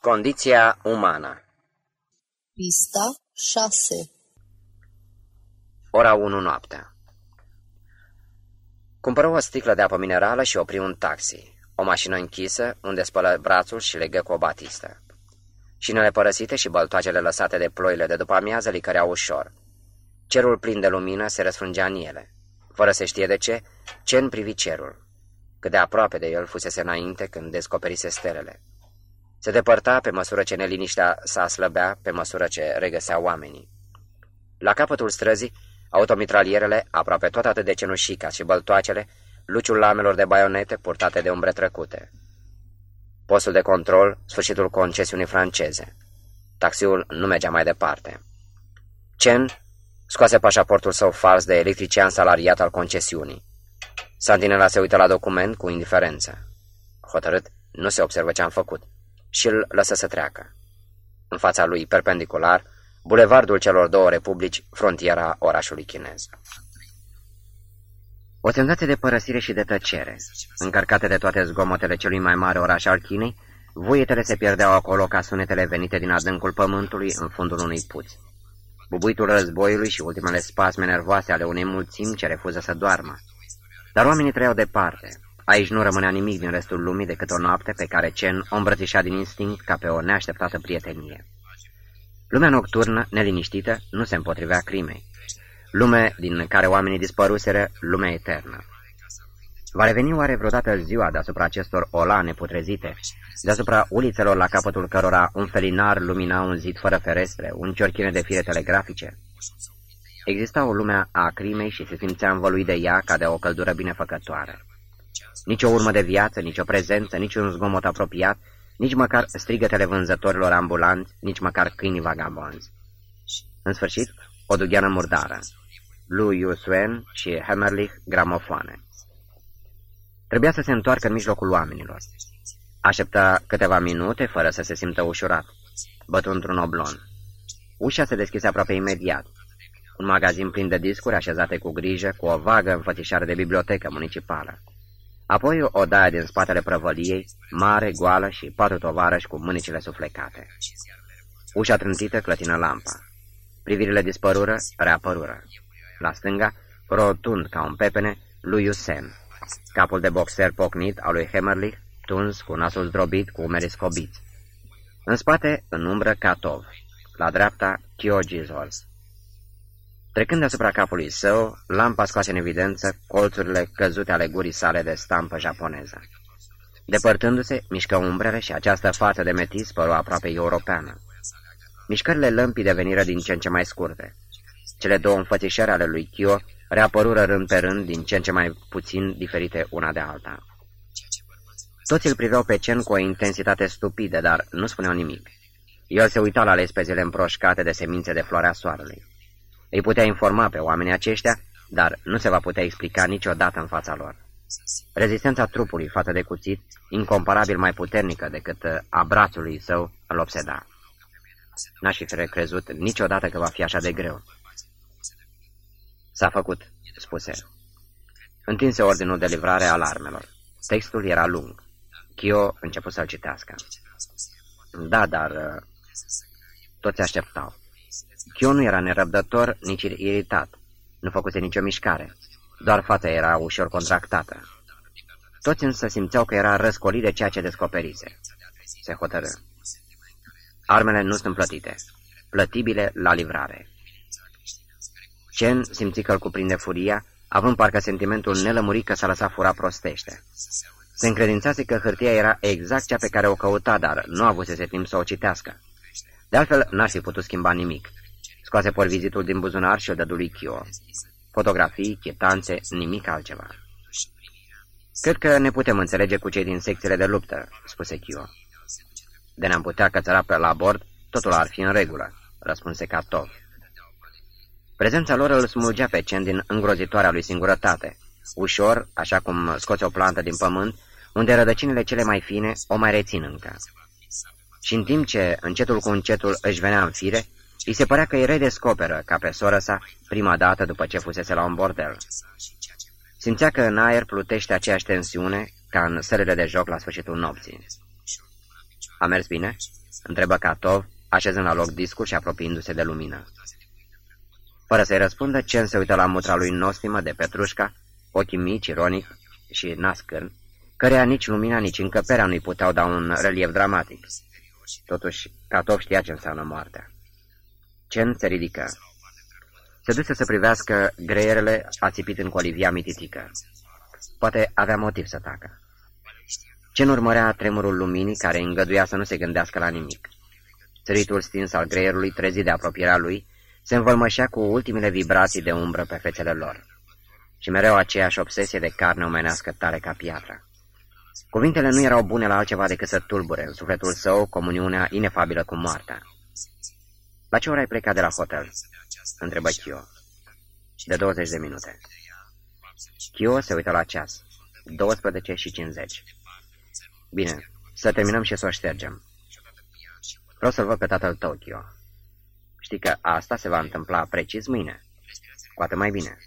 Condiția umană Pista 6 Ora 1 noaptea Cumpără o sticlă de apă minerală și opri un taxi, o mașină închisă, unde spălă brațul și legă cu o batistă. Șinele părăsite și băltoacele lăsate de ploile de după amiază licăreau ușor. Cerul plin de lumină se răsfrângea în ele. Fără să știe de ce, Cen privi cerul. Cât de aproape de el fusese înainte când descoperise stelele. Se depărta pe măsură ce neliniștea s-a slăbea, pe măsură ce regăsea oamenii. La capătul străzii, automitralierele, aproape tot atât de cenușii ca și băltoacele, luciul lamelor de baionete purtate de umbre trăcute. Postul de control, sfârșitul concesiunii franceze. Taxiul nu mergea mai departe. Chen scoase pașaportul său fals de electrician salariat al concesiunii. Santinela se uită la document cu indiferență. Hotărât, nu se observă ce am făcut și îl lăsă să treacă. În fața lui, perpendicular, bulevardul celor două republici, frontiera orașului chinez. O senzație de părăsire și de tăcere, încărcate de toate zgomotele celui mai mare oraș al Chinei, voietele se pierdeau acolo ca sunetele venite din adâncul pământului în fundul unui puț. Bubuitul războiului și ultimele spasme nervoase ale unei mulțimi ce refuză să doarmă. Dar oamenii trăiau departe. Aici nu rămânea nimic din restul lumii decât o noapte pe care Chen o îmbrățișa din instinct ca pe o neașteptată prietenie. Lumea nocturnă, neliniștită, nu se împotrivea crimei. Lume din care oamenii dispăruseră, lumea eternă. Va reveni oare vreodată ziua deasupra acestor olane putrezite, deasupra ulițelor la capătul cărora un felinar lumina un zid fără ferestre, un ciorchine de fire telegrafice? Exista o lume a crimei și se simțea învăluit de ea ca de o căldură binefăcătoare. Nici o urmă de viață, nici o prezență, nici un zgomot apropiat, nici măcar strigătele vânzătorilor ambulanți, nici măcar câinii vagabonzi. În sfârșit, o dugheană murdară. Lui Yusuen și Hammerlich gramofoane. Trebuia să se întoarcă în mijlocul oamenilor. Aștepta câteva minute fără să se simtă ușurat, bătut într-un oblon. Ușa se deschise aproape imediat. Un magazin plin de discuri așezate cu grijă, cu o vagă înfățișare de bibliotecă municipală. Apoi o daie din spatele prăvăliei, mare, goală și patru tovarăși cu mânicile suflecate. Ușa trântită clătină lampa. Privirile dispărură, reapărură. La stânga, rotund ca un pepene, lui Yusen. Capul de boxer pocnit al lui Hemmerlich, tuns cu nasul zdrobit cu umerii scobiți. În spate, în umbră, Katov. La dreapta, Kyojizol. Trecând asupra capului său, lampa scoase în evidență colțurile căzute ale gurii sale de stampă japoneză. Depărtându-se, mișcă umbrele și această față de metis păru aproape europeană. Mișcările lămpii deveniră din ce în ce mai scurte. Cele două înfățișări ale lui Kyo reapărură rând pe rând din ce în ce mai puțin diferite una de alta. Toți îl priveau pe Cen cu o intensitate stupidă, dar nu spuneau nimic. El se uita la lespezele împroșcate de semințe de floarea soarelui. Îi putea informa pe oamenii aceștia, dar nu se va putea explica niciodată în fața lor. Rezistența trupului față de cuțit, incomparabil mai puternică decât a brațului său, îl obseda. N-aș fi crezut niciodată că va fi așa de greu. S-a făcut, spuse. Întinse ordinul de livrare al armelor. Textul era lung. Chio început să-l citească. Da, dar... Uh, toți așteptau. Chio nu era nerăbdător, nici iritat. Nu făcuse nicio mișcare. Doar fața era ușor contractată. Toți însă simțeau că era răscolit de ceea ce descoperise. Se hotărâ. Armele nu sunt plătite. Plătibile la livrare. Chen simți că îl cuprinde furia, având parcă sentimentul nelămurit că s-a lăsat fura prostește. Se încredințase că hârtia era exact cea pe care o căuta, dar nu avusese timp să o citească. De altfel, n-ar fi putut schimba nimic. Scoase porvizitul din buzunar și o dădu lui Chio. Fotografii, chetanțe, nimic altceva. Cred că ne putem înțelege cu cei din secțiile de luptă, spuse Chio. De ne-am putea cățăra pe la bord, totul ar fi în regulă, răspunse Katov. Prezența lor îl smulgea pe Cen din îngrozitoarea lui singurătate. Ușor, așa cum scoți o plantă din pământ, unde rădăcinile cele mai fine o mai rețin încă. Și în timp ce încetul cu încetul își venea în fire, îi se părea că îi redescoperă, ca pe soră sa, prima dată după ce fusese la un bordel. Simțea că în aer plutește aceeași tensiune ca în sările de joc la sfârșitul nopții. A mers bine?" Întrebă Catov, așezând la loc discul și apropiindu-se de lumină. Fără să-i răspundă, Cen se uită la mutra lui nostimă de Petrușca, ochii mici, ironic și nascârn, căreia nici lumina, nici încăperea nu-i puteau da un relief dramatic. Totuși, Catov știa ce înseamnă moartea. Cen se ridică. Se duse să privească greierele ațipit în colivia mititică. Poate avea motiv să tacă. Cen urmărea tremurul luminii care îngăduia să nu se gândească la nimic. Țăritul stins al greierului, trezit de apropierea lui, se învălmășea cu ultimele vibrații de umbră pe fețele lor. Și mereu aceeași obsesie de carne omenească tare ca piatră. Cuvintele nu erau bune la altceva decât să tulbure în sufletul său comuniunea inefabilă cu moartea. La ce oră ai plecat de la hotel?" întrebă Chio. De 20 de minute. Chio se uită la ceas. 12 și 50. Bine, să terminăm și să o ștergem. Vreau să-l văd pe tatăl tău, Chio. Știi că asta se va întâmpla precis mâine. Cu atât mai bine.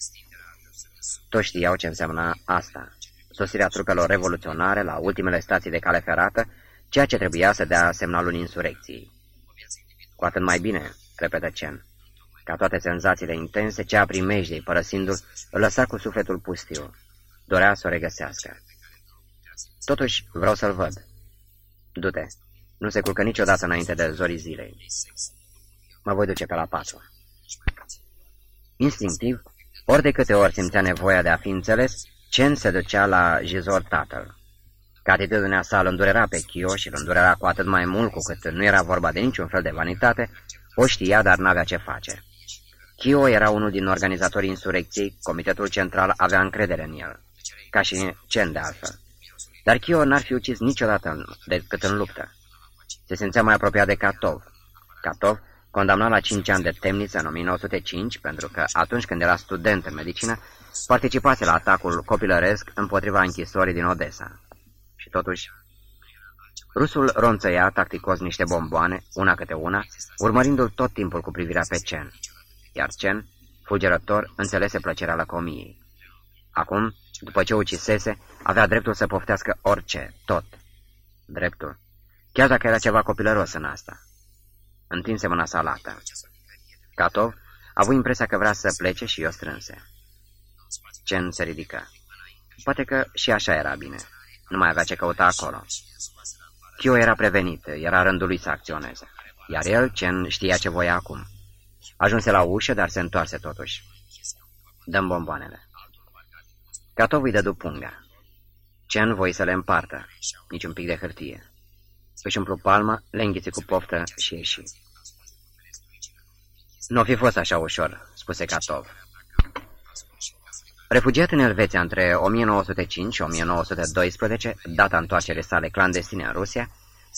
Toți știau ce însemna asta. Sosirea trupelor revoluționare la ultimele stații de cale ferată, ceea ce trebuia să dea semnalul insurecției. Cu atât mai bine, repetă Cen. Ca toate senzațiile intense, cea primejdei, părăsindu-l, îl lăsa cu sufletul pustiu. Dorea să o regăsească. Totuși, vreau să-l văd. Du-te. Nu se culcă niciodată înainte de zorii zilei. Mă voi duce pe la patru. Instinctiv, ori de câte ori simțea nevoia de a fi înțeles, Cen se ducea la Jizor tatăl. Că atitudinea sa îl îndurera pe Chio și îl îndurera cu atât mai mult cu cât nu era vorba de niciun fel de vanitate, o știa, dar n-avea ce face. Chio era unul din organizatorii insurecției, Comitetul Central avea încredere în el, ca și Cen de altfel. Dar Chio n-ar fi ucis niciodată decât în luptă. Se simțea mai apropiat de Katov. Katov, condamnat la 5 ani de temniță în 1905, pentru că atunci când era student în medicină, participase la atacul copilăresc împotriva închisorii din Odessa. Și totuși, rusul ronțăia tacticos niște bomboane, una câte una, urmărindu-l tot timpul cu privirea pe Cen. Iar Cen, fulgerător, înțelese plăcerea lăcomiei. Acum, după ce ucisese, avea dreptul să poftească orice, tot. Dreptul. Chiar dacă era ceva copilăros în asta. Întinse mâna sa lată. Catov a avut impresia că vrea să plece și eu strânse. Cen se ridică. Poate că și așa era bine. Nu mai avea ce căuta acolo. Chio era prevenit, era rândul lui să acționeze. Iar el, Cen, știa ce voia acum. Ajunse la ușă, dar se întoarse totuși. Dăm bomboanele. Catov îi dădu punga. Cen voi să le împartă, nici un pic de hârtie. Își umplu palma, le înghiți cu poftă și ieși. Nu fi fost așa ușor, spuse Catov. Refugiat în Elveția între 1905 și 1912, data întoarcerii sale clandestine în Rusia,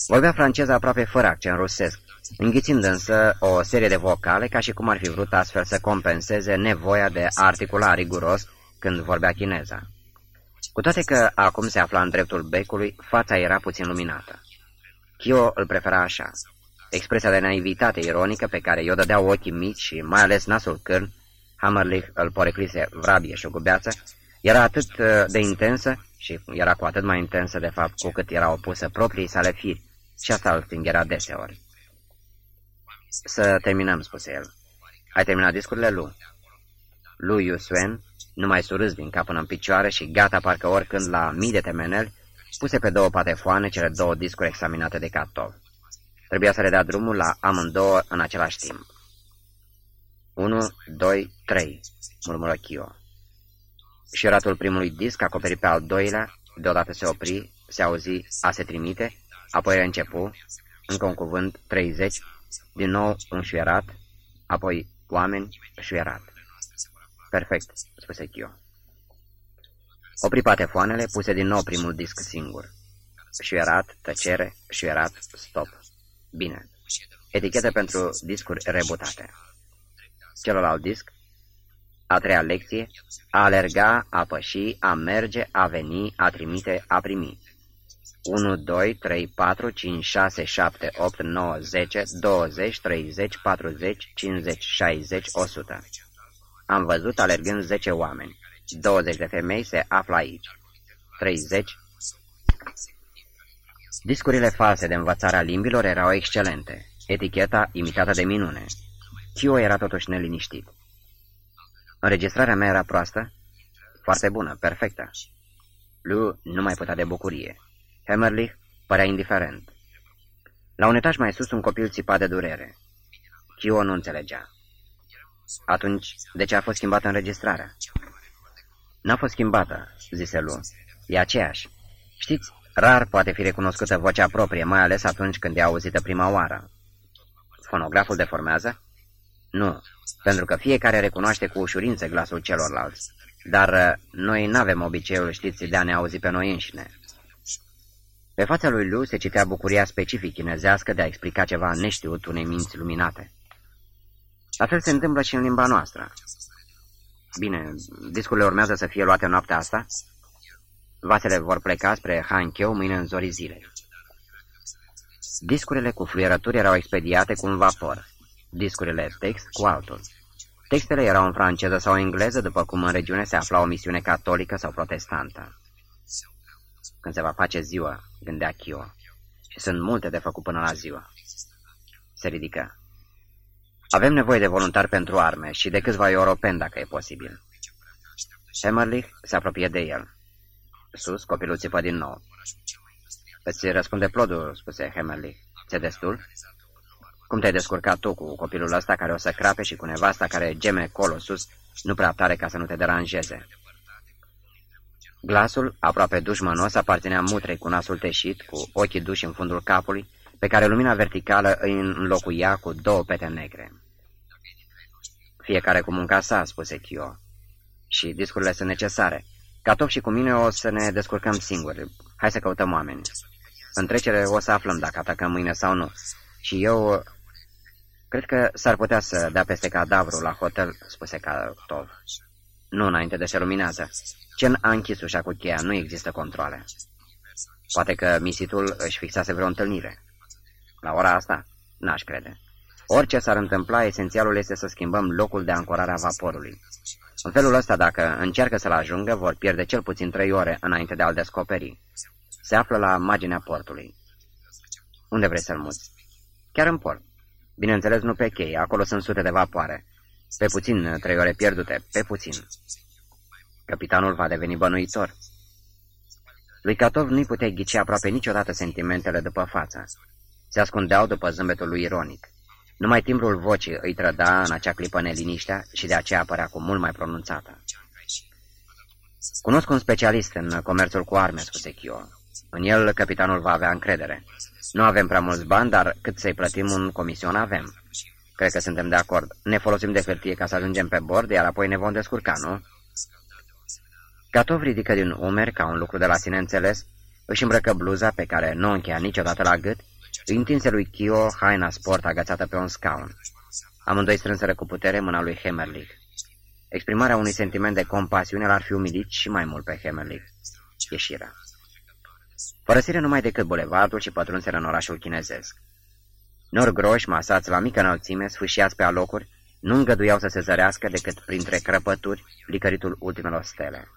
vorbea franceză aproape fără accent rusesc, înghițind însă o serie de vocale ca și cum ar fi vrut astfel să compenseze nevoia de a articula riguros când vorbea chineza. Cu toate că acum se afla în dreptul becului, fața era puțin luminată. Chio îl prefera așa. Expresia de naivitate ironică pe care i-o dădeau ochii mici și mai ales nasul cârn, Hammerlich îl poreclise vrabie și gubeață, era atât uh, de intensă și era cu atât mai intensă de fapt cu cât era opusă proprii sale firi și asta îl stingera deseori. Să terminăm, spuse el. Ai terminat discurile, Lu? Lu Yusuen, numai surâs din cap până în picioare și gata parcă oricând la mii de temeneli, puse pe două patefoane cele două discuri examinate de Catov. Trebuia să le dea drumul la amândouă în același timp. 1, 2, 3, murmură Chio. Șiratul primului disc acoperi pe al doilea, deodată se opri, se auzi a se trimite, apoi reîncepu, încă un cuvânt, 30, din nou un șuierat, apoi oameni, șuierat. Perfect, spuse Chio. Opri patefoanele, puse din nou primul disc singur. Șuierat, tăcere, șuierat, stop. Bine. Etichetă pentru discuri rebutate. Celălalt disc. A treia lecție. A alerga, a păși, a merge, a veni, a trimite, a primi. 1, 2, 3, 4, 5, 6, 7, 8, 9, 10, 20, 30, 40, 50, 60, 100. Am văzut alergând 10 oameni. 20 de femei se află aici. 30. Discurile false de învățare a limbilor erau excelente, eticheta imitată de minune. Chio era totuși neliniștit. Înregistrarea mea era proastă? Foarte bună, perfectă. Lu nu mai putea de bucurie. Hemmerlich părea indiferent. La un etaj mai sus, un copil țipa de durere. Chio nu înțelegea. Atunci, de ce a fost schimbată înregistrarea? N-a fost schimbată, zise Lu. E aceeași. Știți, rar poate fi recunoscută vocea proprie, mai ales atunci când e auzită prima oară. Fonograful deformează? Nu, pentru că fiecare recunoaște cu ușurință glasul celorlalți. Dar uh, noi n-avem obiceiul, știți, de a ne auzi pe noi înșine. Pe fața lui Lu se citea bucuria specific chinezească de a explica ceva neștiut unei minți luminate. La fel se întâmplă și în limba noastră. Bine, discurile urmează să fie luate noaptea asta. Vasele vor pleca spre Hankyou mâine în zorii zilei. Discurile cu fluierături erau expediate cu un vapor, discurile text cu altul. Textele erau în franceză sau engleză, după cum în regiune se afla o misiune catolică sau protestantă. Când se va face ziua, gândea Chio, și sunt multe de făcut până la ziua. Se ridică. Avem nevoie de voluntari pentru arme și de câțiva europeni, dacă e posibil. Emmerlich se apropie de el. Sus, copilul țipă din nou. Îți răspunde plodul, spuse Hemmerlich. Ți-e destul? Cum te-ai descurcat tu cu copilul ăsta care o să crape și cu nevasta care geme colo sus, nu prea tare ca să nu te deranjeze? Glasul, aproape dușmănos, aparținea mutrei cu nasul teșit, cu ochii duși în fundul capului, pe care lumina verticală îi înlocuia cu două pete negre. Fiecare cu munca sa, spuse Chio. Și discurile sunt necesare. Ca top și cu mine o să ne descurcăm singuri. Hai să căutăm oameni. În trecere o să aflăm dacă atacăm mâine sau nu. Și eu... Cred că s-ar putea să dea peste cadavru la hotel, spuse Katov. Nu înainte de se luminează. Cen a închis ușa cu cheia, nu există controle. Poate că misitul își fixase vreo întâlnire. La ora asta? N-aș crede. Orice s-ar întâmpla, esențialul este să schimbăm locul de ancorare a vaporului. În felul ăsta, dacă încearcă să-l ajungă, vor pierde cel puțin trei ore înainte de a-l descoperi. Se află la marginea portului. Unde vrei să-l muți? Chiar în port. Bineînțeles, nu pe chei, acolo sunt sute de vapoare. Pe puțin, trei ore pierdute, pe puțin. Capitanul va deveni bănuitor. Lui Catov nu-i putea ghici aproape niciodată sentimentele după față. Se ascundeau după zâmbetul lui ironic. Numai timbrul vocii îi trăda în acea clipă neliniștea și de aceea apărea cu mult mai pronunțată. Cunosc un specialist în comerțul cu arme, spuse Chio. În el capitanul va avea încredere. Nu avem prea mulți bani, dar cât să-i plătim un comision avem. Cred că suntem de acord. Ne folosim de hârtie ca să ajungem pe bord, iar apoi ne vom descurca, nu? Catov ridică din umeri ca un lucru de la sine înțeles, își îmbrăcă bluza pe care nu o încheia niciodată la gât, îi întinse lui Kio haina sport agățată pe un scaun. Amândoi strânseră cu putere mâna lui Hemerlich. Exprimarea unui sentiment de compasiune l-ar fi umilit și mai mult pe Hemerlich. Ieșirea. Părăsire numai decât bulevardul și pătrunseră în orașul chinezesc. Nori groși, masați la mică înălțime, sfâșiați pe alocuri, nu îngăduiau să se zărească decât printre crăpături licăritul ultimelor stele.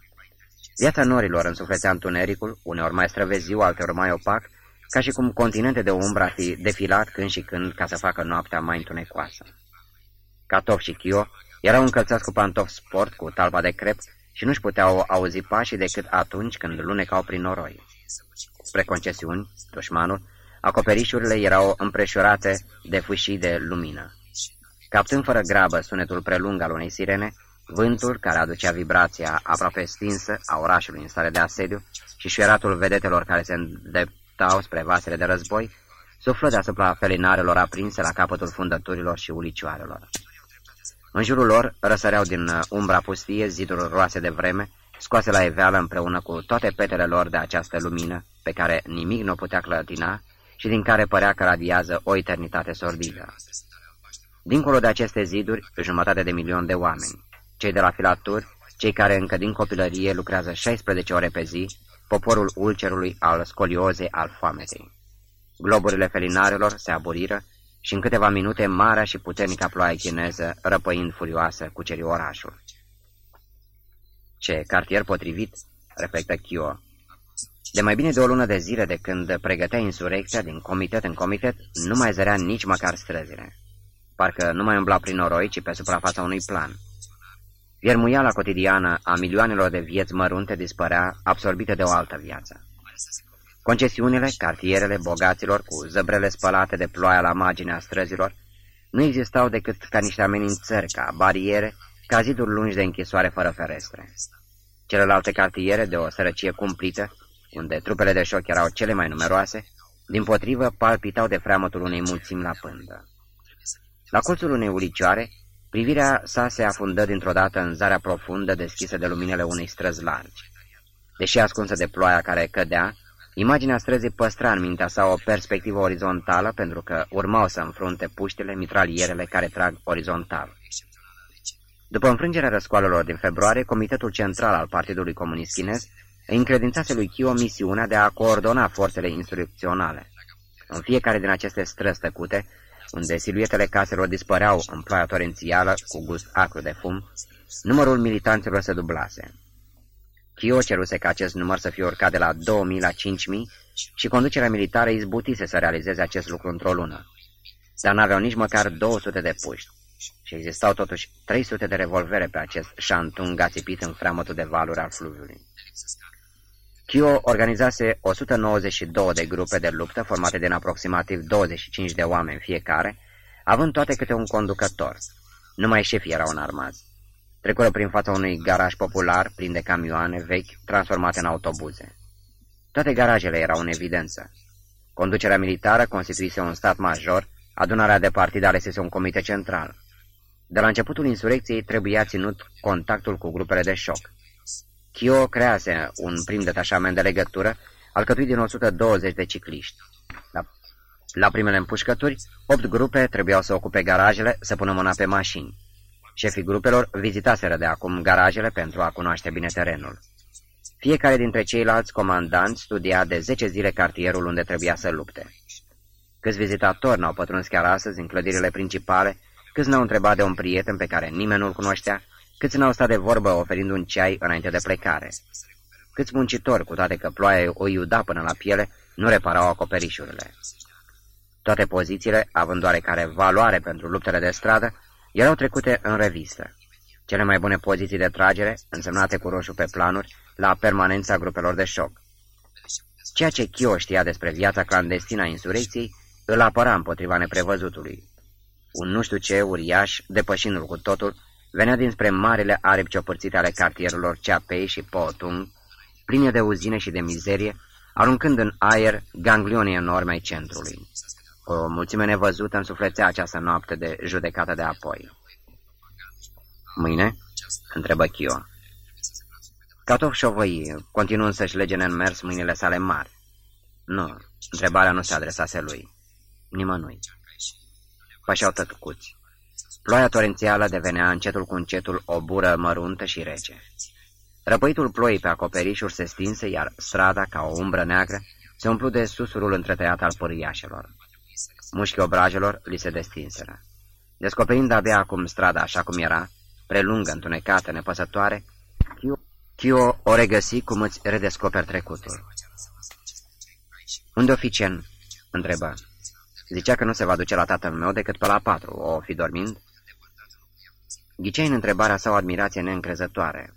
Viața norilor însuflețea întunericul, uneori mai străveziu, alteori mai opac, ca și cum continente de umbră ar fi defilat când și când ca să facă noaptea mai întunecoasă. Catov și Chio erau încălțați cu pantofi sport cu talba de crep și nu-și puteau auzi pașii decât atunci când lunecau prin noroi. Spre concesiuni, dușmanul, acoperișurile erau împreșurate de fâșii de lumină. Captând fără grabă sunetul prelung al unei sirene, vântul, care aducea vibrația aproape stinsă a orașului în stare de asediu și șuieratul vedetelor care se îndeptau spre vasele de război, suflă deasupra felinarelor aprinse la capătul fundăturilor și ulicioarelor. În jurul lor răsăreau din umbra pustie ziduri roase de vreme, scoase la eveală împreună cu toate petele lor de această lumină, pe care nimic nu putea clătina și din care părea că radiază o eternitate sordidă. Dincolo de aceste ziduri, jumătate de milion de oameni, cei de la filaturi, cei care încă din copilărie lucrează 16 ore pe zi, poporul ulcerului al scoliozei al foametei. Globurile felinarelor se aburiră și în câteva minute marea și puternica ploaie chineză, răpăind furioasă, cuceri orașul. Ce cartier potrivit, reflectă Chio. De mai bine de o lună de zile de când pregătea insurecția din comitet în comitet, nu mai zărea nici măcar străzile. Parcă nu mai umbla prin noroi, ci pe suprafața unui plan. Viermuiala cotidiană a milioanelor de vieți mărunte dispărea, absorbite de o altă viață. Concesiunile, cartierele bogaților cu zăbrele spălate de ploaia la marginea străzilor, nu existau decât ca niște amenințări, ca bariere, ca ziduri lungi de închisoare fără ferestre. Celelalte cartiere, de o sărăcie cumplită, unde trupele de șoc erau cele mai numeroase, din potrivă palpitau de freamătul unei mulțimi la pândă. La colțul unei ulicioare, privirea sa se afundă dintr-o dată în zarea profundă deschisă de luminele unei străzi largi. Deși ascunsă de ploaia care cădea, imaginea străzii păstra în mintea sa o perspectivă orizontală pentru că urmau să înfrunte puștile mitralierele care trag orizontal. După înfrângerea răscoalelor din februarie, Comitetul Central al Partidului Comunist Chinez îi încredințase lui Chio misiunea de a coordona forțele instrucționale. În fiecare din aceste străzi tăcute, unde siluetele caselor dispăreau în ploaia torențială cu gust acru de fum, numărul militanților se dublase. Chio ceruse ca acest număr să fie urcat de la 2000 la 5000 și conducerea militară izbutise să realizeze acest lucru într-o lună. Dar n-aveau nici măcar 200 de puști și existau totuși 300 de revolvere pe acest șantun gațipit în freamătul de valuri al fluviului. Kyo organizase 192 de grupe de luptă formate din aproximativ 25 de oameni fiecare, având toate câte un conducător. Numai șefii erau înarmați. Trecură prin fața unui garaj popular plin de camioane vechi transformate în autobuze. Toate garajele erau în evidență. Conducerea militară constituise un stat major, adunarea de partid alesese un comite central. De la începutul insurecției trebuia ținut contactul cu grupele de șoc. Chio crease un prim detașament de legătură, alcătuit din 120 de cicliști. La, la primele împușcături, opt grupe trebuiau să ocupe garajele, să pună mâna pe mașini. Șefii grupelor vizitaseră de acum garajele pentru a cunoaște bine terenul. Fiecare dintre ceilalți comandanți studia de 10 zile cartierul unde trebuia să lupte. Câți vizitatori n-au pătruns chiar astăzi în clădirile principale, câți n-au întrebat de un prieten pe care nimeni nu-l cunoștea, Câți n-au stat de vorbă oferind un ceai înainte de plecare? Câți muncitori, cu toate că ploaia o iuda până la piele, nu reparau acoperișurile? Toate pozițiile, având oarecare valoare pentru luptele de stradă, erau trecute în revistă. Cele mai bune poziții de tragere, însemnate cu roșu pe planuri, la permanența grupelor de șoc. Ceea ce Chio știa despre viața clandestină a insurecției, îl apăra împotriva neprevăzutului. Un nu știu ce uriaș, depășindu-l cu totul, venea dinspre marele aripi ciopărțite ale cartierurilor Ceapei și Potung, pline de uzine și de mizerie, aruncând în aer ganglionii enorme ai centrului. O mulțime nevăzută însuflețea această noapte de judecată de apoi. Mâine? întrebă Chio. Catov șovăi, continuând să-și lege în mers mâinile sale mari. Nu, întrebarea nu se adresase lui. Nimănui. Pășeau tătucuți. Ploaia torențială devenea încetul cu încetul o bură măruntă și rece. Răpăitul ploii pe acoperișuri se stinse, iar strada, ca o umbră neagră, se umplu de susurul întretăiat al păriașelor. Mușchii obrajelor li se destinseră. Descoperind abia acum strada așa cum era, prelungă, întunecată, nepăsătoare, Chio o regăsi cum îți redescoperi trecutul. Unde oficien?" întrebă. Zicea că nu se va duce la tatăl meu decât pe la patru, o fi dormind. Ghicei în întrebarea sa o admirație neîncrezătoare.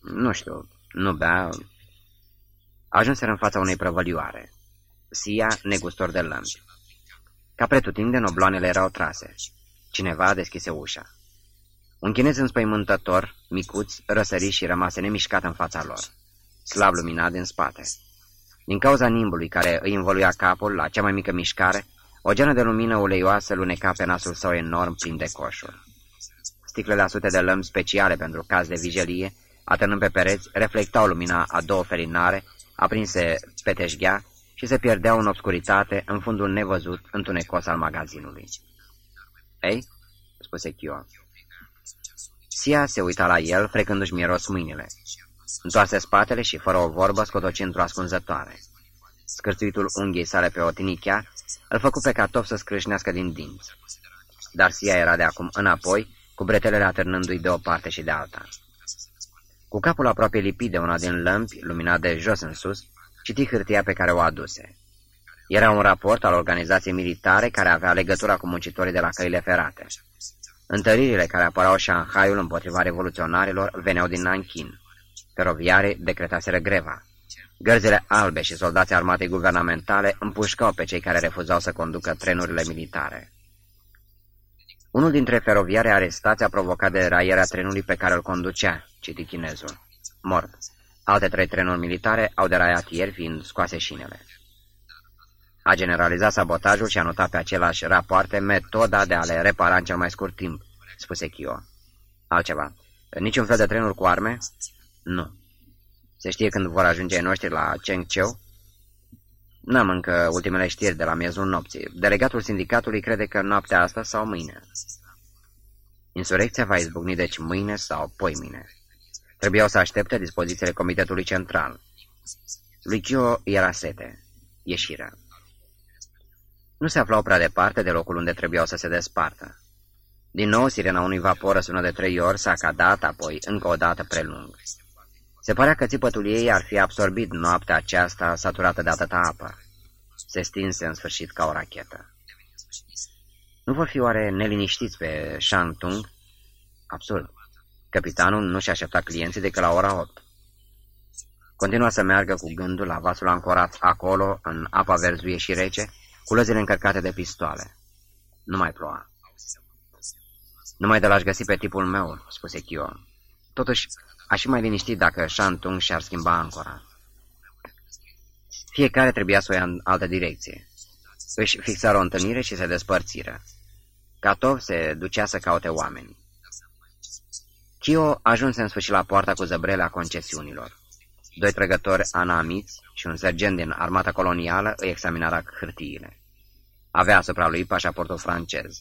Nu știu, nu bea... Ajunseră în fața unei prăvălioare. Sia, negustor de lămpi. Ca pretutindeni, obloanele erau trase. Cineva deschise ușa. Un chinez înspăimântător, micuț, răsări și rămase nemișcat în fața lor. Slab luminat din spate. Din cauza nimbului care îi învăluia capul la cea mai mică mișcare, o geană de lumină uleioasă luneca pe nasul său enorm plin de coșuri. Sticlele asute de lămpi speciale pentru caz de vigilie, atârnând pe pereți, reflectau lumina a două felinare, aprinse pe teșghea și se pierdeau în obscuritate în fundul nevăzut întunecos al magazinului. Ei?" spuse Chio. Sia se uita la el, frecându-și miros mâinile. Întoarse spatele și, fără o vorbă, scotoci într-o ascunzătoare. Scârțuitul unghiei sale pe o tinichea îl făcu pe Catov să scrâșnească din dinți. Dar Sia era de acum înapoi, cu bretelele atârnându-i de o parte și de alta. Cu capul aproape lipit de una din lămpi, luminat de jos în sus, Citi hârtia pe care o aduse. Era un raport al organizației militare care avea legătura cu muncitorii de la căile ferate. Întăririle care apărau Shanghaiul împotriva revoluționarilor veneau din Nankin. Feroviare decretaseră greva. Gărzile albe și soldații armatei guvernamentale împușcau pe cei care refuzau să conducă trenurile militare. Unul dintre feroviare arestați a provocat deraierea trenului pe care îl conducea, citi chinezul. Mort. Alte trei trenuri militare au deraiat ieri, fiind scoase șinele. A generalizat sabotajul și a notat pe același rapoarte metoda de a le repara în cel mai scurt timp, spuse Kyo. Altceva. Niciun fel de trenuri cu arme? Nu. Se știe când vor ajunge noștri la Chengcheu? N-am încă ultimele știri de la miezul nopții. Delegatul sindicatului crede că noaptea asta sau mâine. Insurecția va izbucni deci mâine sau poimine. Trebuiau să aștepte dispozițiile Comitetului Central. Lui Chio era sete. Ieșirea. Nu se aflau prea departe de locul unde trebuiau să se despartă. Din nou, sirena unui vapor sună de trei ori, s-a cadat, apoi încă o dată prelung. Se părea că țipătul ei ar fi absorbit noaptea aceasta saturată de atâta apă. Se stinse în sfârșit ca o rachetă. Nu vor fi oare neliniștiți pe Shantung? Absurd. Capitanul nu și aștepta clienții decât la ora 8. Continua să meargă cu gândul la vasul ancorat acolo, în apa verzuie și rece, cu lăzile încărcate de pistoale. Nu mai ploua. Numai de l-aș găsi pe tipul meu, spuse Kyo. Totuși, aș fi mai liniștit dacă Shantung și-ar schimba ancora. Fiecare trebuia să o ia în altă direcție. Își fixară o întâlnire și se despărțiră. Catov se ducea să caute oameni. Chio ajunse în sfârșit la poarta cu zăbrele a concesiunilor. Doi trăgători anamiți și un sergent din armata colonială îi examinară hârtiile. Avea asupra lui pașaportul francez.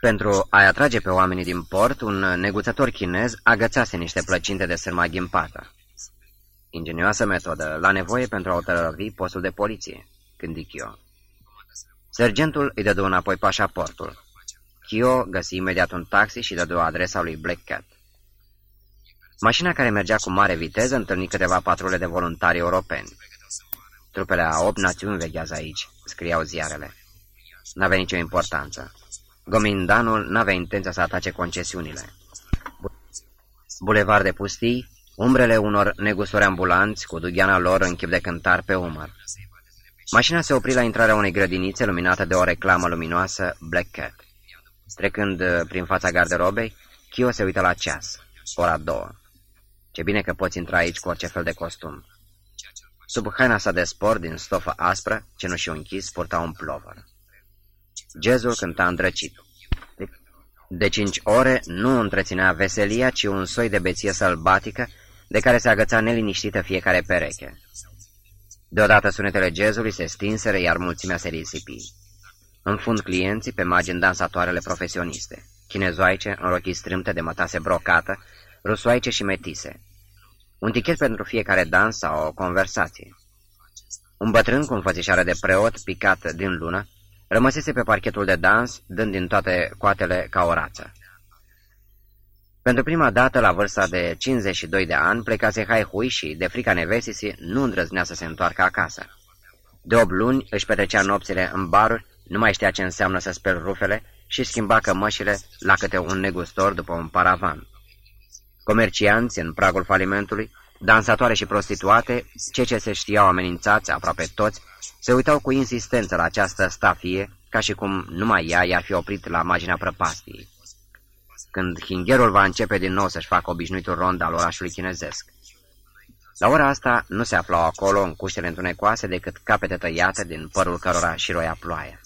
Pentru a-i atrage pe oamenii din port, un neguțător chinez agățase niște plăcinte de sârma ghimpată. Ingenioasă metodă, la nevoie pentru a otărăvi postul de poliție, gândi Chio. Sergentul îi dădu înapoi pașaportul. Chio găsi imediat un taxi și dădu adresa lui Black Cat. Mașina care mergea cu mare viteză întâlni câteva patrule de voluntari europeni. Trupele a opt națiuni veghează aici, scriau ziarele. N-avea nicio importanță. Gomindanul n-avea intenția să atace concesiunile. Bulevard de pustii, umbrele unor negustori ambulanți cu dugheana lor în chip de cântar pe umăr. Mașina se opri la intrarea unei grădinițe luminată de o reclamă luminoasă Black Cat. Trecând uh, prin fața garderobei, Chio se uită la ceas. Ora două. Ce bine că poți intra aici cu orice fel de costum. Sub haina sa de sport din stofă aspră, cenușiu închis, purta un plover. Jezul cânta îndrăcit. De cinci ore nu întreținea veselia, ci un soi de beție sălbatică, de care se agăța neliniștită fiecare pereche. Deodată sunetele jazzului se stinseră, iar mulțimea se risipi. În fund clienții pe margini dansatoarele profesioniste, chinezoaice în rochii strâmte de mătase brocată, rusoaice și metise. Un tichet pentru fiecare dans sau o conversație. Un bătrân cu înfățișare de preot picat din lună rămăsese pe parchetul de dans, dând din toate coatele ca o rață. Pentru prima dată, la vârsta de 52 de ani, plecase Hai Hui și, de frica nevesisi, nu îndrăznea să se întoarcă acasă. De 8 luni își petrecea nopțile în baruri, nu mai știa ce înseamnă să speli rufele și schimba cămășile la câte un negustor după un paravan. Comercianți în pragul falimentului, dansatoare și prostituate, cei ce se știau amenințați, aproape toți, se uitau cu insistență la această stafie, ca și cum numai ea i-ar fi oprit la marginea prăpastiei. Când hingherul va începe din nou să-și facă obișnuitul rond al orașului chinezesc. La ora asta nu se aflau acolo, în cuștele întunecoase, decât capete tăiate din părul cărora și roia ploaia.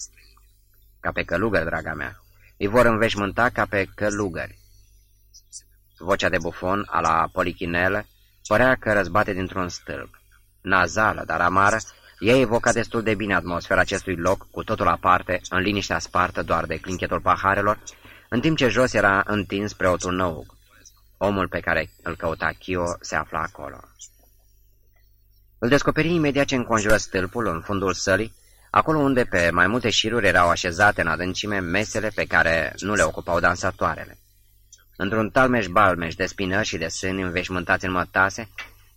Ca pe călugări, draga mea. Îi vor înveșmânta ca pe călugări. Vocea de bufon, a la polichinelă, părea că răzbate dintr-un stâlp. Nazală, dar amară, ea evoca destul de bine atmosfera acestui loc, cu totul aparte, în liniștea spartă doar de clinchetul paharelor, în timp ce jos era întins preotul năuc. Omul pe care îl căuta Chio se afla acolo. Îl descoperi imediat ce înconjură stâlpul în fundul sălii, acolo unde pe mai multe șiruri erau așezate în adâncime mesele pe care nu le ocupau dansatoarele. Într-un talmeș-balmeș de spinări și de sâni înveșmântați în mătase,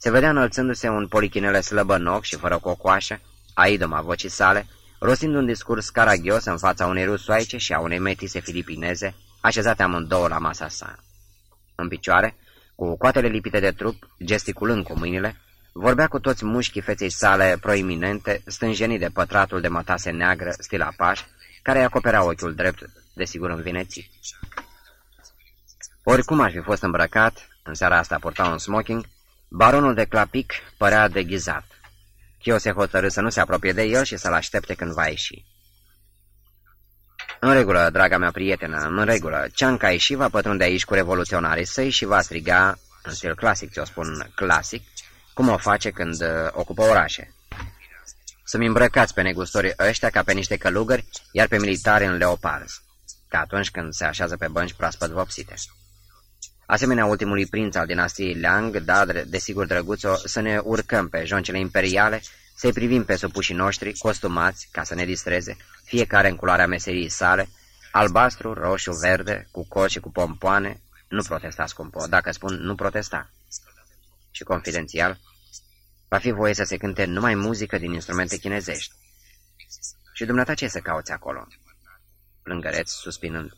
Se vedea înălțându-se un polichinele slăbănoc și fără cocoașă, a idoma vocii sale, rostind un discurs caragios în fața unei rusoaice și a unei metise filipineze, așezate amândouă la masa sa. În picioare, cu coatele lipite de trup, gesticulând cu mâinile, vorbea cu toți mușchii feței sale proeminente, stânjenii de pătratul de mătase neagră, stil apaș, care îi acopera ochiul drept, desigur învinețit. Oricum ar fi fost îmbrăcat, în seara asta purta un smoking, baronul de clapic părea deghizat. Chio se hotărâ să nu se apropie de el și să-l aștepte când va ieși. În regulă, draga mea prietenă, în regulă, Cianca ieși va pătrunde aici cu revoluționarii săi și va striga, în stil clasic, ți-o spun clasic, cum o face când uh, ocupă orașe. Să-mi îmbrăcați pe negustorii ăștia ca pe niște călugări, iar pe militari în leoparzi, ca atunci când se așează pe bănci proaspăt vopsite. Asemenea ultimului prinț al dinastiei Liang, da, desigur drăguțo, să ne urcăm pe joncele imperiale, să-i privim pe supușii noștri, costumați, ca să ne distreze, fiecare în culoarea meseriei sale, albastru, roșu, verde, cu col și cu pompoane, nu protesta, scumpo, dacă spun nu protesta. Și confidențial, va fi voie să se cânte numai muzică din instrumente chinezești. Și dumneata ce să cauți acolo? Plângăreț, suspinând.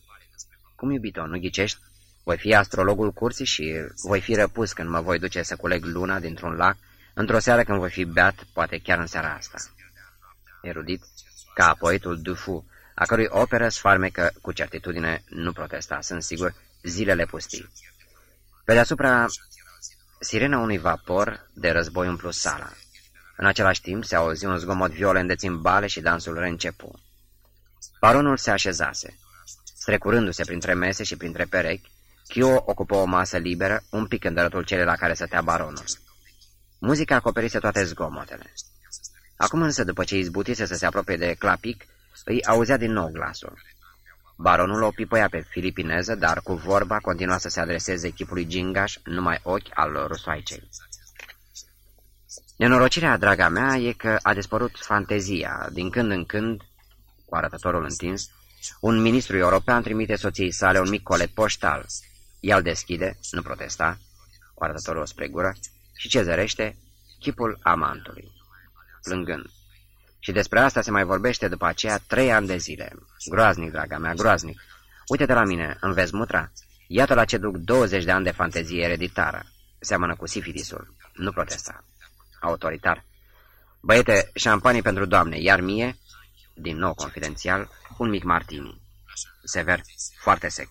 Cum, iubito, nu ghicești? Voi fi astrologul curții și voi fi răpus când mă voi duce să culeg luna dintr-un lac, într-o seară când voi fi beat, poate chiar în seara asta. Erudit, ca poetul Dufu, a cărui operă sfarmecă cu certitudine nu protesta, sunt sigur, zilele pustii. Pe deasupra, sirena unui vapor de război umplu sala. În același timp se auzi un zgomot violent de țimbale și dansul reîncepu. Baronul se așezase. Strecurându-se printre mese și printre perechi, Chio ocupă o masă liberă, un pic în dărătul cele la care stătea baronul. Muzica acoperise toate zgomotele. Acum însă, după ce izbutise să se apropie de clapic, îi auzea din nou glasul. Baronul o pipăia pe filipineză, dar cu vorba continua să se adreseze echipului gingaș, numai ochi al rusoaicei. Nenorocirea, draga mea, e că a dispărut fantezia. Din când în când, cu arătătorul întins, un ministru european trimite soției sale un mic colet poștal. El deschide, nu protesta, cu arătătorul spre gură, și ce zărește? Chipul amantului, plângând. Și despre asta se mai vorbește după aceea trei ani de zile. Groaznic, draga mea, groaznic. Uite-te la mine, în vezi mutra? Iată la ce duc 20 de ani de fantezie ereditară. Seamănă cu sifilisul. Nu protesta. Autoritar. Băiete, șampanii pentru doamne, iar mie, din nou confidențial, un mic martini. Sever, foarte sec.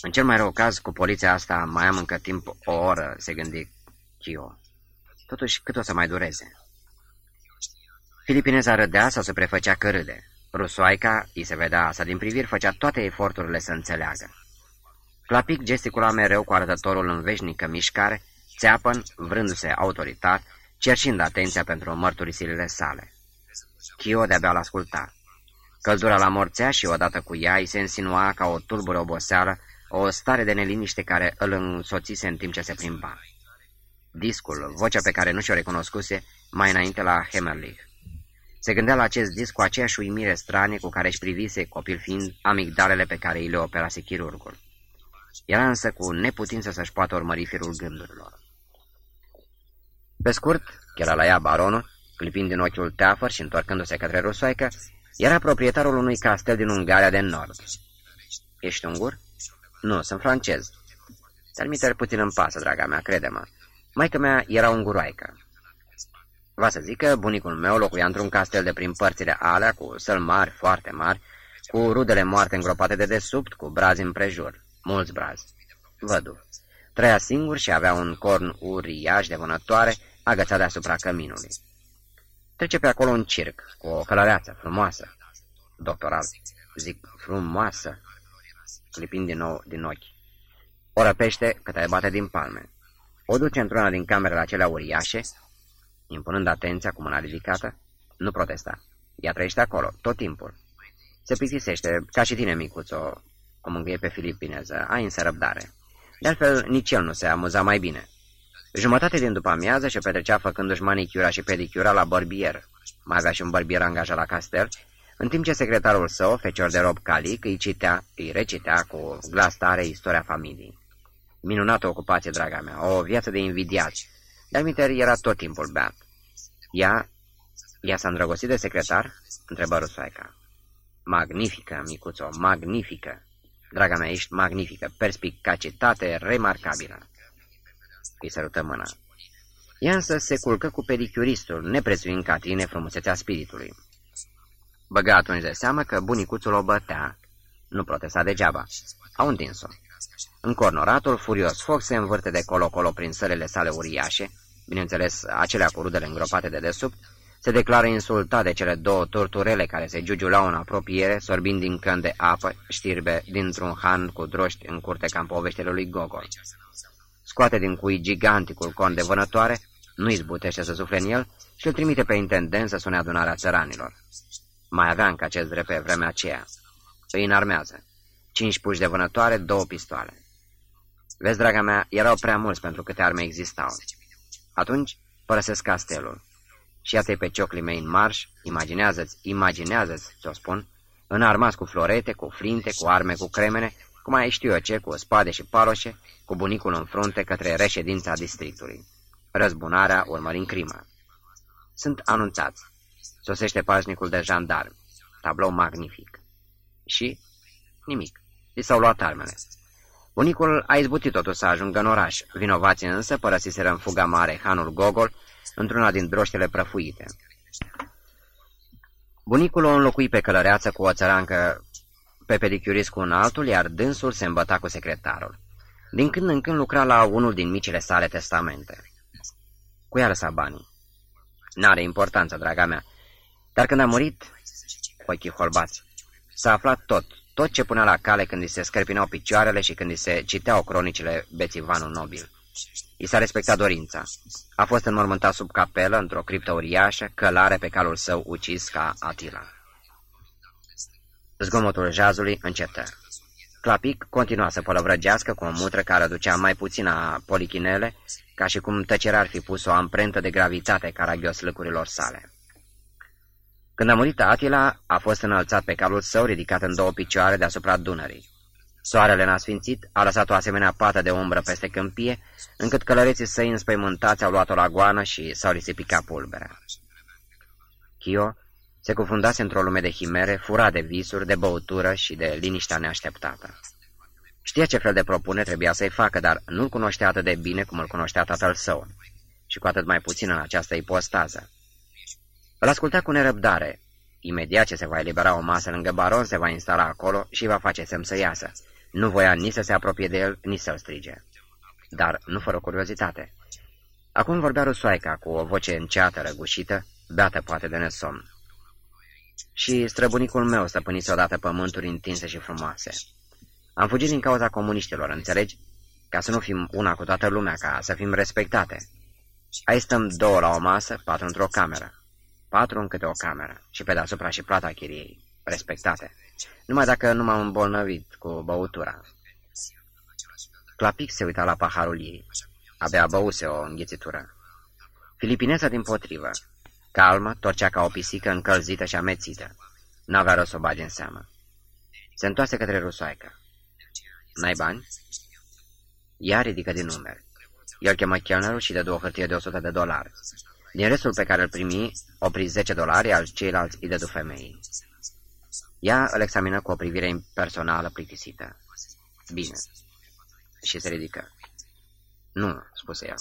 În cel mai rău caz, cu poliția asta mai am încă timp o oră, se gândi Chio. Totuși, cât o să mai dureze? Filipineza râdea sau se prefăcea că râde. Rusoaica, îi se vedea asta din priviri, făcea toate eforturile să înțeleagă. Clapic gesticula mereu cu arătătorul în veșnică mișcare, țeapăn, vrându-se autoritar, cerșind atenția pentru mărturisirile sale. Chio de-abia l-asculta. Căldura la morțea și odată cu ea îi se insinua ca o tulbură oboseală, o stare de neliniște care îl însoțise în timp ce se plimba. Discul, vocea pe care nu și-o recunoscuse mai înainte la Hemmerlich. Se gândea la acest disc cu aceeași uimire stranie cu care își privise, copil fiind, amigdalele pe care îi le operase chirurgul. Era însă cu neputință să-și poată urmări firul gândurilor. Pe scurt, chiar la ea baronul, clipind din ochiul teafăr și întorcându-se către rusoaică, era proprietarul unui castel din Ungaria de Nord. Ești ungur? Nu, sunt francez. Dar mi puțin în pasă, draga mea, crede-mă. Maica mea era unguroaică. Va să zic că bunicul meu locuia într-un castel de prin părțile alea, cu săl mari, foarte mari, cu rudele moarte îngropate de desubt, cu brazi împrejur, mulți brazi. Vădu. Trăia singur și avea un corn uriaș de vânătoare agățat deasupra căminului. Trece pe acolo un circ, cu o călăreață frumoasă. Doctoral, zic, frumoasă, clipind din nou din ochi. O răpește cât ai bate din palme. O duce într-una din camerele acelea uriașe, impunând atenția cu mâna ridicată, nu protesta. Ea trăiește acolo, tot timpul. Se plictisește, ca și tine, micuțo, o mângâie pe filipineză, ai însă răbdare. De altfel, nici el nu se amuza mai bine. Jumătate din după amiază și petrecea făcându-și manicura și pedicura la bărbier. Mai avea și un bărbier angajat la castel, în timp ce secretarul său, fecior de rob calic, îi citea, îi recitea cu glas tare istoria familiei. Minunată ocupație, draga mea, o viață de invidiat. De-al era tot timpul beat. Ea, ea s-a îndrăgostit de secretar? Întrebă Rusoaica. Magnifică, micuțo, magnifică. Draga mea, ești magnifică, perspicacitate remarcabilă. Îi sărută mâna. Ea însă se culcă cu pedicuristul, neprețuind ca tine frumusețea spiritului. Băgă atunci de seamă că bunicuțul o bătea. Nu protesta degeaba. Au întins-o. Încornoratul, furios foc, se învârte de colo-colo prin sările sale uriașe, bineînțeles acelea cu rudele îngropate de desubt, se declară insultat de cele două torturele care se giugiulau în apropiere, sorbind din când de apă, știrbe dintr-un han cu droști în curte ca în poveștele lui Gogol. Scoate din cui giganticul con de vânătoare, nu izbutește să sufle în el și îl trimite pe intendent să sune adunarea țăranilor. Mai avea încă acest drept pe vremea aceea. Îi înarmează. Cinci puși de vânătoare, două pistoale. Vezi, draga mea, erau prea mulți pentru câte arme existau. Atunci părăsesc castelul. Și iată pe cioclii mei în marș, imaginează-ți, imaginează-ți, ți-o spun, înarmați cu florete, cu flinte, cu arme, cu cremene, cum mai știu eu ce, cu spade și paloșe, cu bunicul în frunte către reședința districtului. Răzbunarea urmărind crima. Sunt anunțați. Sosește pașnicul de jandarmi. Tablou magnific. Și nimic. Li s-au luat armele. Bunicul a izbutit totuși să ajungă în oraș. Vinovații însă părăsiseră în fuga mare hanul Gogol într-una din droștele prăfuite. Bunicul o înlocui pe călăreață cu o țărancă pe pedicurist cu un altul, iar dânsul se îmbăta cu secretarul. Din când în când lucra la unul din micile sale testamente. Cu ea lăsa banii. N-are importanță, draga mea. Dar când a murit, cu ochii holbați, s-a aflat tot, tot ce punea la cale când îi se scărpinau picioarele și când îi se citeau cronicile bețivanul nobil. I s-a respectat dorința. A fost înmormântat sub capelă, într-o criptă uriașă, călare pe calul său ucis ca Atila. Zgomotul jazului încetă. Clapic continua să pălăvrăgească cu o mutră care aducea mai puțină polichinele, ca și cum tăcerea ar fi pus o amprentă de gravitate caragios lăcurilor sale. Când a murit Atila, a fost înălțat pe calul său, ridicat în două picioare deasupra Dunării. Soarele n-a sfințit, a lăsat o asemenea pată de umbră peste câmpie, încât călăreții săi înspăimântați au luat-o la goană și s-au risipit ca pulberea. Chio se cufundase într-o lume de chimere, fura de visuri, de băutură și de liniștea neașteptată. Știa ce fel de propune trebuia să-i facă, dar nu-l cunoștea atât de bine cum îl cunoștea tatăl său, și cu atât mai puțin în această ipostază. Îl asculta cu nerăbdare. Imediat ce se va elibera o masă lângă baron, se va instala acolo și va face semn să iasă. Nu voia nici să se apropie de el, nici să-l strige. Dar nu fără curiozitate. Acum vorbea rusoaica cu o voce înceată, răgușită, beată poate de nesomn. Și străbunicul meu stăpânise odată pământuri întinse și frumoase. Am fugit din cauza comuniștilor, înțelegi? Ca să nu fim una cu toată lumea, ca să fim respectate. Aici stăm două la o masă, patru într-o cameră. Patru în câte o cameră și pe deasupra și plata chiriei, respectate. Numai dacă nu m-am îmbolnăvit cu băutura. Clapic se uita la paharul ei. Abia băuse o înghițitură. Filipinesa din potrivă. Calmă, torcea ca o pisică încălzită și amețită. N-avea rost să o bage în seamă. Se întoarse către rusoaică. N-ai bani? Ea ridică din numeri. El chemă chelnerul și de două hârtie de 100 de dolari. Din restul pe care îl primi, opri 10 dolari, al ceilalți îi dădu femeii. Ea îl examină cu o privire impersonală plictisită. Bine. Și se ridică. Nu, spuse el.